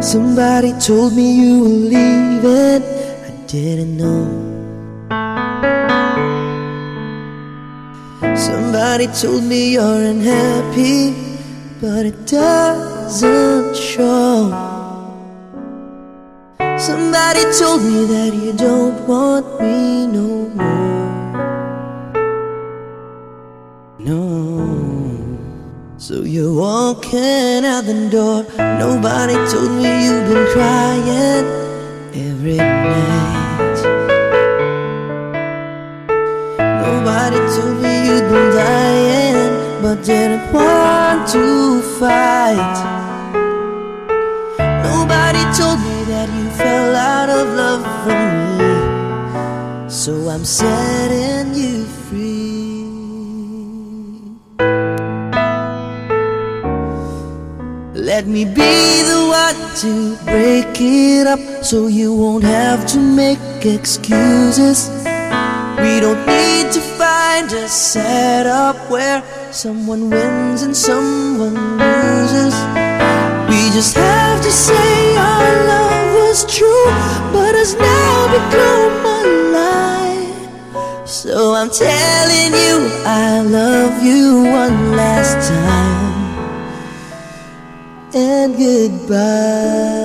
Somebody told me you were leaving. I didn't know. Somebody told me you're unhappy, but it doesn't show. Somebody told me that you don't want me no more. No. So you're walking out the door. Nobody told me you've been crying every night. Nobody told me you'd been dying, but didn't want to fight. Nobody told me that you fell out of love from me. So I'm setting you Let me be the one to break it up so you won't have to make excuses. We don't need to find a setup where someone wins and someone loses. We just have to say our love was true, but has now become a lie. So I'm telling you, I love you one last time and goodbye.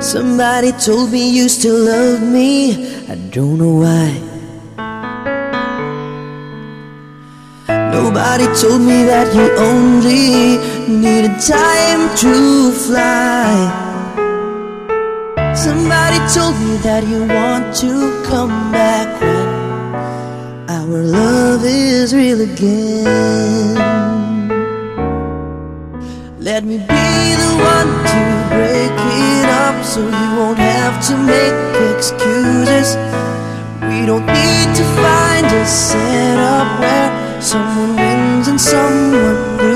Somebody told me you still love me. I don't know why. Nobody told me that you only needed time to fly. Told me that you want to come back when our love is real again. Let me be the one to break it up so you won't have to make excuses. We don't need to find a setup where someone wins and someone loses.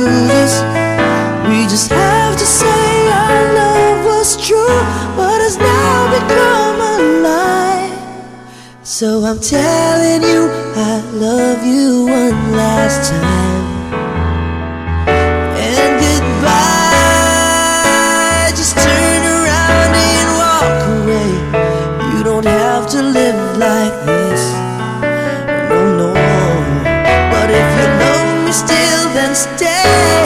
Telling you, I love you one last time. And goodbye. Just turn around and walk away. You don't have to live like this. No, no. But if you love me still, then stay.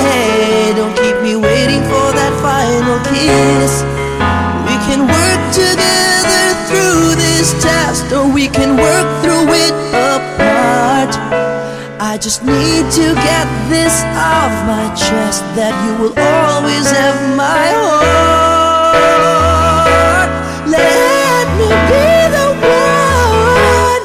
We can work through it apart. I just need to get this off my chest that you will always have my heart. Let me be the one.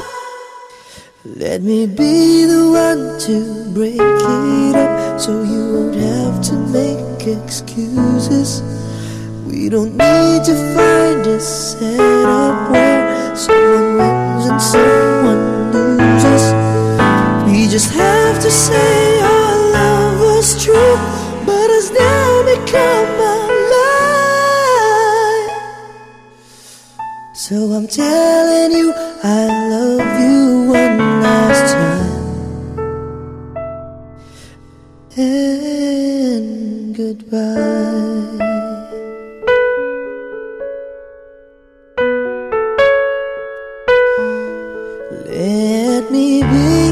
Let me be the one to break it up so you won't have to make excuses. We don't need to find a setup someone loses. We just have to say our love was true, but has now become a lie. So I'm telling you, I love you one last time. And goodbye. Let me be.